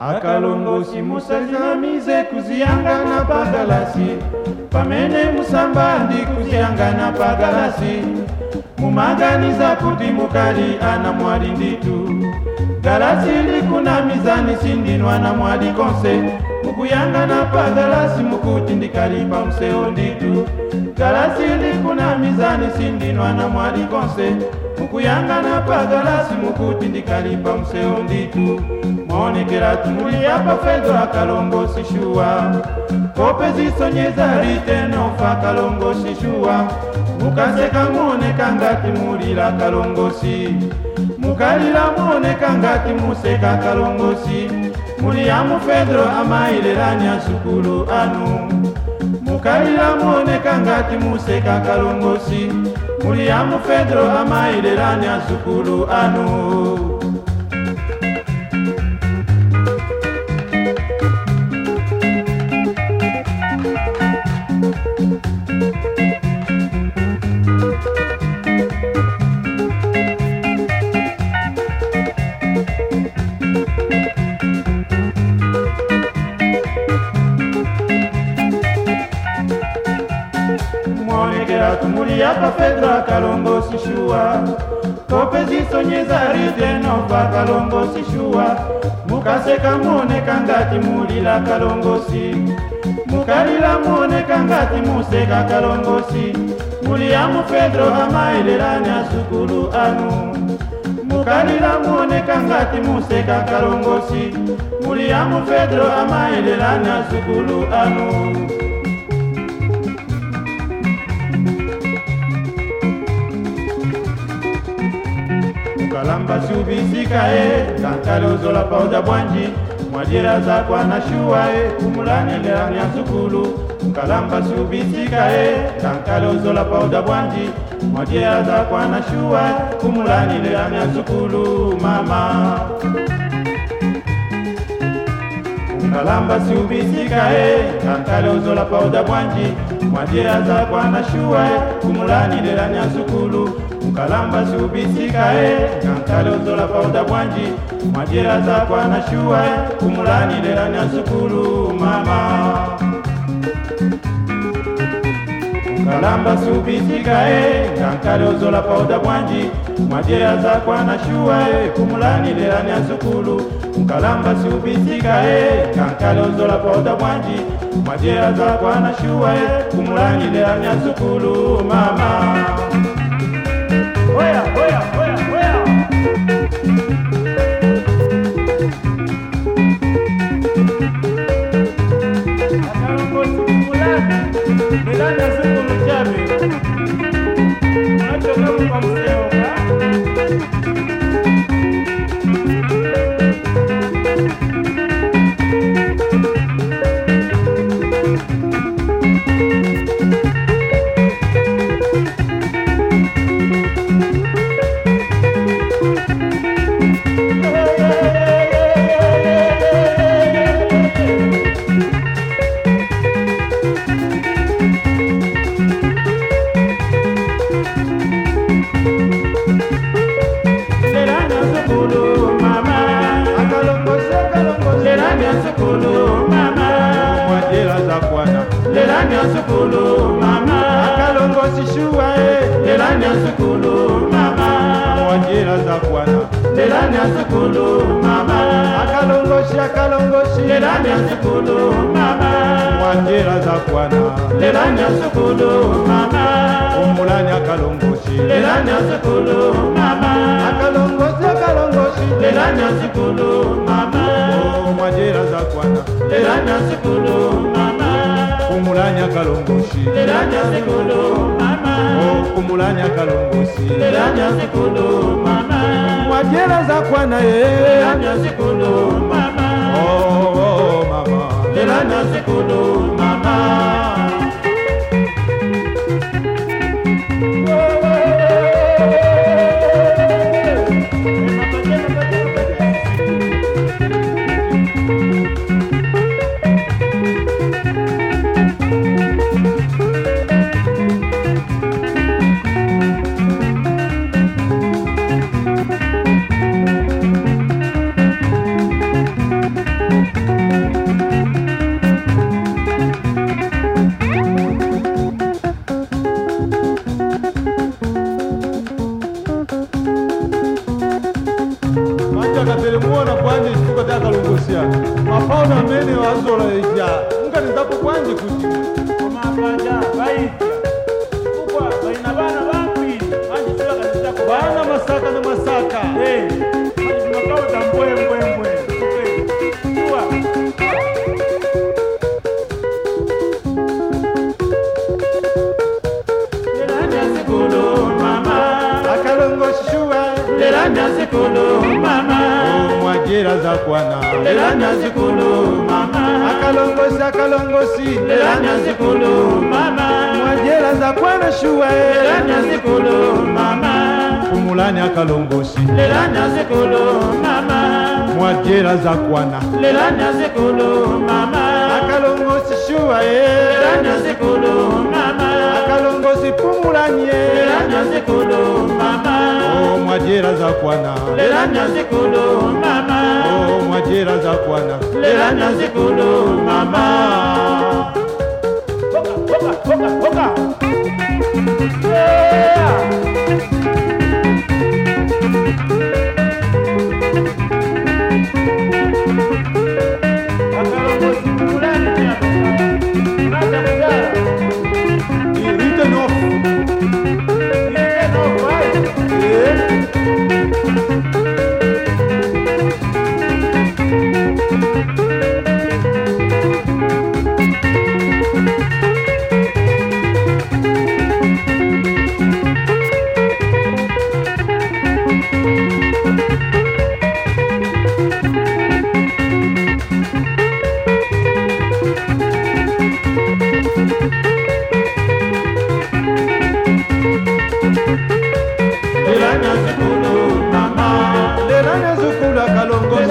akalongosi musazi na mize kuziyanga na pagalasi pamene musamba ndi kuziyanga na pagalasi mumaganiza kuti mukali ana mwali nditu galasi likuna mizani sindinwa na mwali konse mukuyanga na pagalasi mukuti ndikali pa mseo nditu galasi likuna mizani sindinwa na mwali konse mukuyangana pagalasi mukuti ndikalipa museo nditu maonekera tumuliya pafedo akalongo shishuwa popezisonyeza litenofa kalongo shishuwa mukaseka muoneka ngati mulila kalongosi mukalila muoneka ngati museka kalongosi muliya mufedro amayilelani asukulu anu mukalila muoneka ngati museka kalongosi muli yamu fedro amayi lelani azukulu anu onekela tumuli ya kafedra kalongo sishuwa topezisonyeza ridenova kalongo sishuwa mukaseka muoneka ngati mulila kalongosi mukalila muoneka ngati museka kalongosi muliya mufedro amaelelani asukulu anu mukalila muoneka ngati museka kalongosi muliya mufedro amaelelani asukulu anu kalamba siubisika e eh. kankale uzola pauda bwanji Mwajira za kwa na shuwa e eh. kumulanilelania sukulu Kalamba siubisika e eh. kankale uzola pauda bwanji Mwajira za kwa na shuwa e kumulanilelania sukulu mama kalamba siubisika e kankale uzola pauda bwanji Mwajira za kwa na shuwa e kumulanilelania sukulu kalamba siubisikae eh. kantale uzola pauda bwanji mwajira zakwanashuwae eh. kumulanilelani asukulu mama kalamba siubisikae eh. kankale uzola pauda bwanji mwajira zakwanashuwae kumulanilelani asukulu mkalamba siubisikae kankale uzola pauda bwanji mwajira zakwanashuwae kumulanilelani asukulu mama fuera, fuera. lela nyonso kulu mama akalongosi shuwa e eh. lela nyonso kulu mama mwanjira za bwana lela nyonso kulu mama akalongosi akalongosi lela nyonso kulu mama mwanjira za bwana lela nyonso kulu mama umulani akalongosi lela nyonso kulu mama akalongosi akalongosi lela nyonso kulu mama oh, mwanjira za bwana lela nyonso kulu okumulanya kalongoshi lelanya sekolo mama okumulanya kalongoshi lelanya sekolo mama watyela zakwa na ye lelanya sekolo mama oh, oh, oh mama lelanya sekolo Mashanda baita kukwa baina bana wapi maji sio kazi zako bana masaka na masaka eh maji tunakao tambwe mbwe mbwe kwa Leranya sikulu mama akalongo shua Leranya sikulu lela za kwana lela nazikulu mama akalongosi akalongosi lela nazikulu mama mwajela za kwana shuwe eh. lela nazikulu mama kumulani akalongosi lela nazikulu mama mwajela za kwana lela nazikulu mama akalongosi shuwa ye eh. lela nazikulu mama akalongosi pumulani ye eh. lela nazikulu mama o oh, mwajela za kwana lela nazikulu mama majira za kwana lela nazikulu mama Boca, boca, boca, boca. Yeah.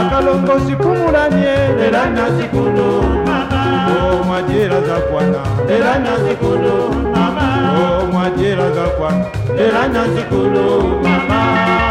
akalongo sikumulani lela na sikulu mama o oh, mwajira za kwana lela na sikulu mama o oh, mwajira za kwana lela na sikulu mama